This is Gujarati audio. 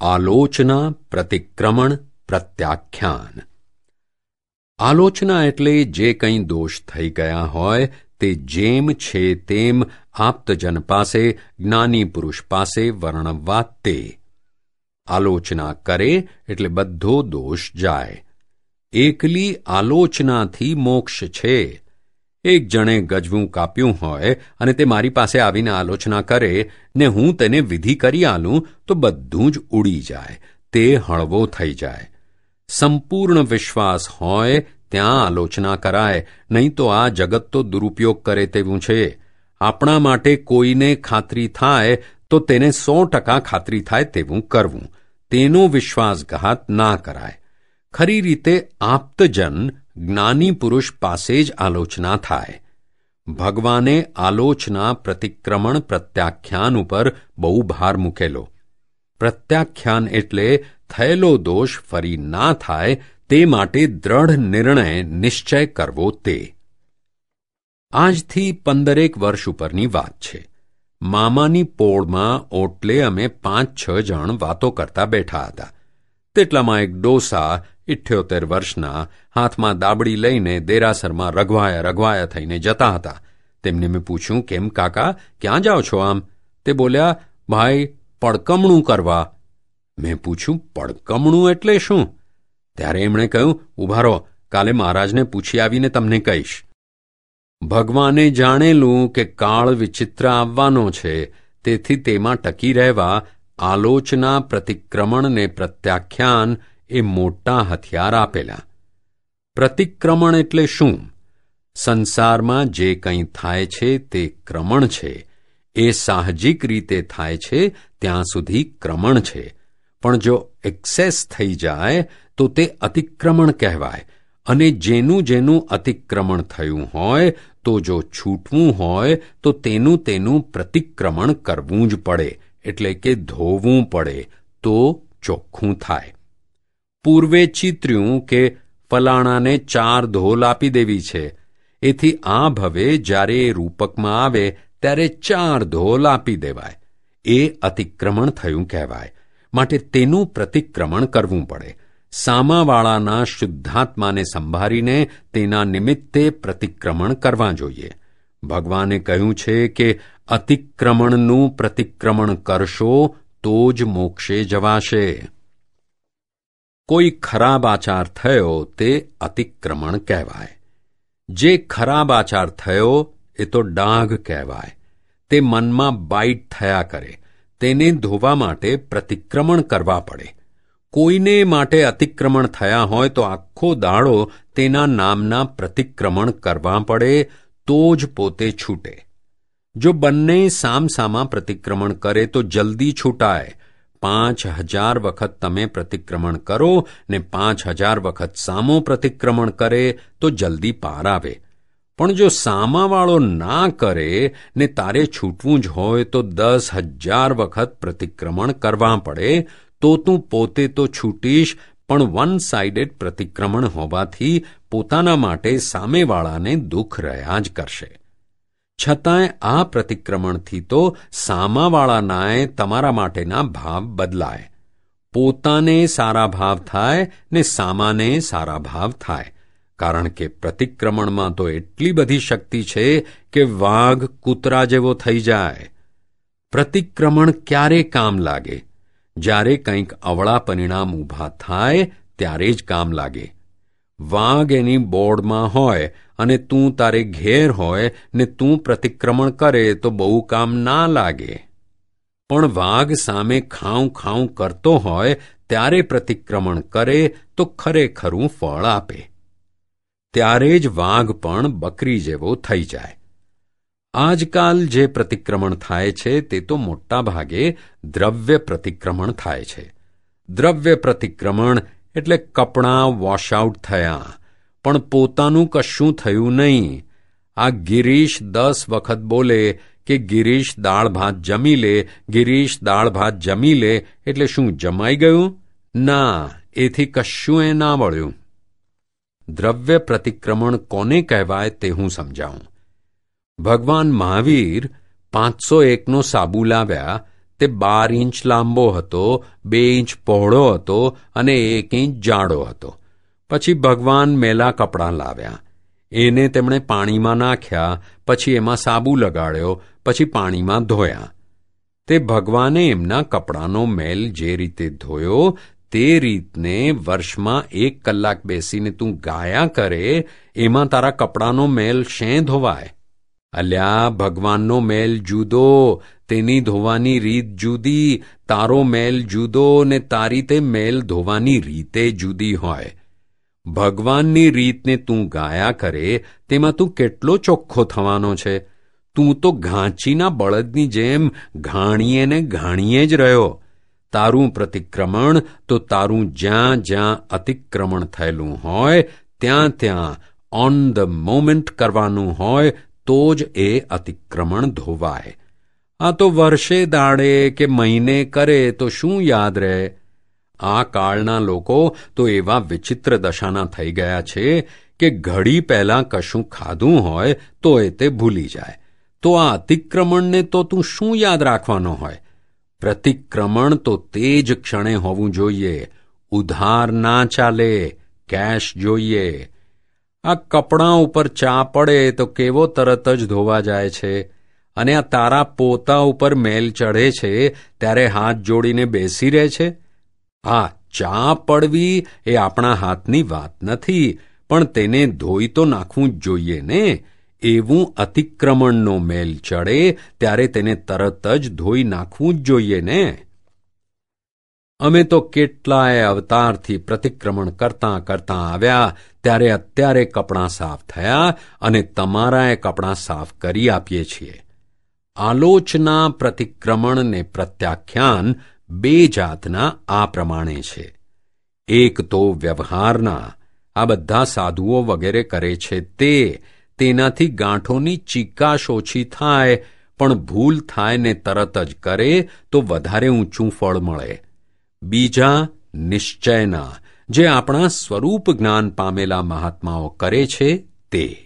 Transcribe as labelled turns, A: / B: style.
A: આલોચના, પ્રતિક્રમણ, પ્રત્યાખ્યાન. આલોચના એટલે જે કંઈ દોષ થઈ ગયા હોય, તે જેમ છે તેમ આપ્તજન પાસે, જ્ઞાની પુરુષ પાસે વર્ણવવા તે. આલોચના કરે એટલે બધો દોષ જાય. એકલી આલોચનાથી મોક્ષ છે. એક જણે ગજવું કાપ્યું હોય અને તે મારી પાસે આવીને આલોચના કરે, ને હું તેને વિધિ કરી આલું, તો બધું જ ઉડી જાય, તે હળવો થઈ જાય. સંપૂર્ણ વિશ્વાસ હોય, ત્યાં આલોચના કરાય, નહીં તો આ જગત તો દુરુપયોગ કરે તેવું છે. આપણા માટે કોઈને ખાતરી થાય, તો તેને સો ટકા ખાતરી થાય તેવું કરવું. તેનો વિશ્વાસઘાત ના કરાય. ખરી રીતે આપ્તજન જ્ઞાની પુરુષ પાસે જ આલોચના થાય. ભગવાને આલોચના પ્રતિક્રમણ પ્રત્યાખ્યાન ઉપર બહુ ભાર મૂકેલો. પ્રત્યાખ્યાન એટલે થયેલો દોષ ફરી ના થાય તે માટે દ્રઢ નિર્ણય નિશ્ચય કરવો તે. આજથી પંદરેક વર્ષ ઉપરની વાત છે. મામાની પોળમાં ઓટલે અમે પાંચ છ જણ વાતો કરતા બેઠા હતા. તેટલામાં એક ડોસા ઇઠ્યોતેર વર્ષના હાથમાં દાબડી લઈને દેરાસરમાં રઘવાયા રઘવાયા થઈને જતા હતા. તેમને મેં પૂછ્યું, કેમ કાકા? ક્યાં જાઓ છો આમ? તે બોલ્યા, ભાઈ, પડકમણું કરવા. મેં પૂછ્યું, પડકમણું એટલે શું? ત્યારે એમણે કહ્યું, ઊભા રહો, કાલે મહારાજને પૂછી આવીને તમને કહીશ. ભગવાને જાણેલું કે કાળ વિચિત્ર આવવાનો છે, તેથી તેમાં ટકી રહેવા આલોચના પ્રતિક્રમણ ને પ્રત્યાખ્યાન એ મોટા હથિયાર આપેલા. પ્રતિક્રમણ એટલે શું? સંસારમાં જે કંઈ થાય છે તે ક્રમણ છે. એ સાહજિક રીતે થાય છે ત્યાં સુધી ક્રમણ છે. પણ જો એક્સેસ થઈ જાય, તો તે અતિક્રમણ કહેવાય. અને જેનું જેનું અતિક્રમણ થયું હોય, તો જો છૂટવું હોય, તો તેનું તેનું પ્રતિક્રમણ કરવું જ પડે. એટલે કે ધોવું પડે, તો ચોખ્ખું થાય. પૂર્વે ચિત્ર્યું કે ફલાણાને ચાર ધોલ આપી દેવી છે. એથી આ ભવે જ્યારે એ રૂપકમાં આવે, ત્યારે ચાર ધોલ આપી દેવાય. એ અતિક્રમણ થયું કહેવાય. માટે તેનું પ્રતિક્રમણ કરવું પડે. સામાવાળાના શુદ્ધાત્માને સંભાળીને તેના નિમિત્તે પ્રતિક્રમણ કરવા જોઈએ. ભગવાને કહ્યું છે કે અતિક્રમણનું પ્રતિક્રમણ કરશો તો જ મોક્ષે જવાશે. કોઈ ખરાબ આચાર થયો તે અતિક્રમણ કહેવાય. જે ખરાબ આચાર થયો એ તો ડાઘ કહેવાય. તે મનમાં બાઇટ થયા કરે. તેને ધોવા માટે પ્રતિક્રમણ કરવા પડે. કોઈને માટે અતિક્રમણ થયા હોય તો આખો દાડો તેના નામના પ્રતિક્રમણ કરવા પડે, તો જ પોતે છૂટે. જો બંને સામસામા પ્રતિક્રમણ કરે તો જલ્દી છૂટાય. પાંચ હજાર વખત તમે પ્રતિક્રમણ કરો ને પાંચ હજાર વખત સામો પ્રતિક્રમણ કરે તો જલ્દી પાર આવે. પણ જો સામાવાળો ના કરે ને તારે છૂટવું જ હોય તો દસ હજાર વખત પ્રતિક્રમણ કરવા પડે, તો તું પોતે તો છૂટીશ, પણ વન સાઇડેડ પ્રતિક્રમણ હોવાથી પોતાના માટે સામેવાળાને દુઃખ રહ્યા જ કરશે. છતાંય આ પ્રતિક્રમણથી તો સામાવાળાનાએ તમારા માટેના ભાવ બદલાય. પોતાને સારા ભાવ થાય ને સામાને સારા ભાવ થાય. કારણ કે પ્રતિક્રમણમાં તો એટલી બધી શક્તિ છે કે વાઘ કૂતરા જેવો થઈ જાય. પ્રતિક્રમણ ક્યારે કામ લાગે? જ્યારે કંઈક અવળા પરિણામ ઊભા થાય, ત્યારે જ કામ લાગે. વાઘ એની બોર્ડમાં હોય અને તું તારે ઘેર હોય ને તું પ્રતિક્રમણ કરે તો બહુ કામ ના લાગે. પણ વાઘ સામે ખાઉં ખાઉં કરતો હોય, ત્યારે પ્રતિક્રમણ કરે તો ખરેખરું ફળ આપે. ત્યારે જ વાઘ પણ બકરી જેવો થઈ જાય. આજકાલ જે પ્રતિક્રમણ થાય છે તે તો મોટા ભાગે દ્રવ્ય પ્રતિક્રમણ થાય છે. દ્રવ્ય પ્રતિક્રમણ એટલે કપડાં વોશઆઉટ થયા પણ પોતાનું કશું થયું નહીં. આ ગિરીશ દસ વખત બોલે કે ગિરીશ દાળ ભાત જમી લે, ગિરીશ દાળ ભાત જમી લે, એટલે શું જમાઈ ગયું? ના, એથી કશું એ ના વળ્યું. દ્રવ્ય પ્રતિક્રમણ કોને કહેવાય તે હું સમજાવું. ભગવાન મહાવીર પાંચસો એકનો સાબુ લાવ્યા, તે બાર ઇંચ લાંબો હતો, બે ઇંચ પહોળો હતો અને એક ઇંચ જાડો હતો. પછી ભગવાન મેલા કપડાં લાવ્યા. એને તેમણે પાણીમાં નાખ્યા, પછી એમાં સાબુ લગાડ્યો, પછી પાણીમાં ધોયા. તે ભગવાને એમના કપડાંનો મેલ જે રીતે ધોયો, તે રીતને વર્ષમાં એક કલાક બેસીને તું ગાયા કરે, એમાં તારા કપડાંનો મેલ શેં ધોવાય? અલ્યા, ભગવાનનો મેલ જુદો, તેની ધોવાની રીત જુદી, તારો મેલ જુદો ને તારી તે મેલ ધોવાની રીતે જુદી હોય. ભગવાનની રીતને તું ગાયા કરે, તેમાં તું કેટલો ચોખ્ખો થવાનો છે? તું તો ઘાંચીના બળદની જેમ ઘાણીએ ને ઘાણીએ જ રહ્યો. તારું પ્રતિક્રમણ તો તારું જ્યાં જ્યાં અતિક્રમણ થયેલું હોય, ત્યાં ત્યાં ઓન ધ મોમેન્ટ કરવાનું હોય, તો જ એ અતિક્રમણ ધોવાય. આ તો વર્ષે દાડે કે મહિને કરે તો શું યાદ રહે? આ કાળના લોકો તો એવા વિચિત્ર દશાના થઈ ગયા છે કે ઘડી પહેલાં કશું ખાધું હોય તો એ તે ભૂલી જાય. તો આ અતિક્રમણને તો તું શું યાદ રાખવાનો હોય? પ્રતિક્રમણ તો તે જ ક્ષણે હોવું જોઈએ. ઉધાર ના ચાલે, કેશ જોઈએ. આ કપડાં ઉપર ચા પડે તો કેવો તરત જ ધોવા જાય છે. અને આ તારા પોતા ઉપર મેલ ચઢે છે, ત્યારે હાથ જોડીને બેસી રહે છે? આ ચા પડવી એ આપણા હાથની વાત નથી, પણ તેને ધોઈ તો નાખવું જોઈએ ને? એવું અતિક્રમણનો મેલ ચડે ત્યારે તેને તરત જ ધોઈ નાખવું જ જોઈએ ને? અમે તો કેટલાય અવતારથી પ્રતિક્રમણ કરતાં કરતાં આવ્યા, ત્યારે અત્યારે કપડાં સાફ થયા અને તમારાએ કપડાં સાફ કરી આપીએ છીએ. આલોચના પ્રતિક્રમણ ને પ્રત્યાખ્યાન બે જાતના આ પ્રમાણે છે. એક તો વ્યવહારના, આ બધા સાધુઓ વગેરે કરે છે તે, તેનાથી ગાંઠોની ચીકાશ ઓછી થાય, પણ ભૂલ થાય ને તરત જ કરે તો વધારે ઊંચું ફળ મળે. બીજા નિશ્ચયના, જે આપણા સ્વરૂપ જ્ઞાન પામેલા મહાત્માઓ કરે છે તે.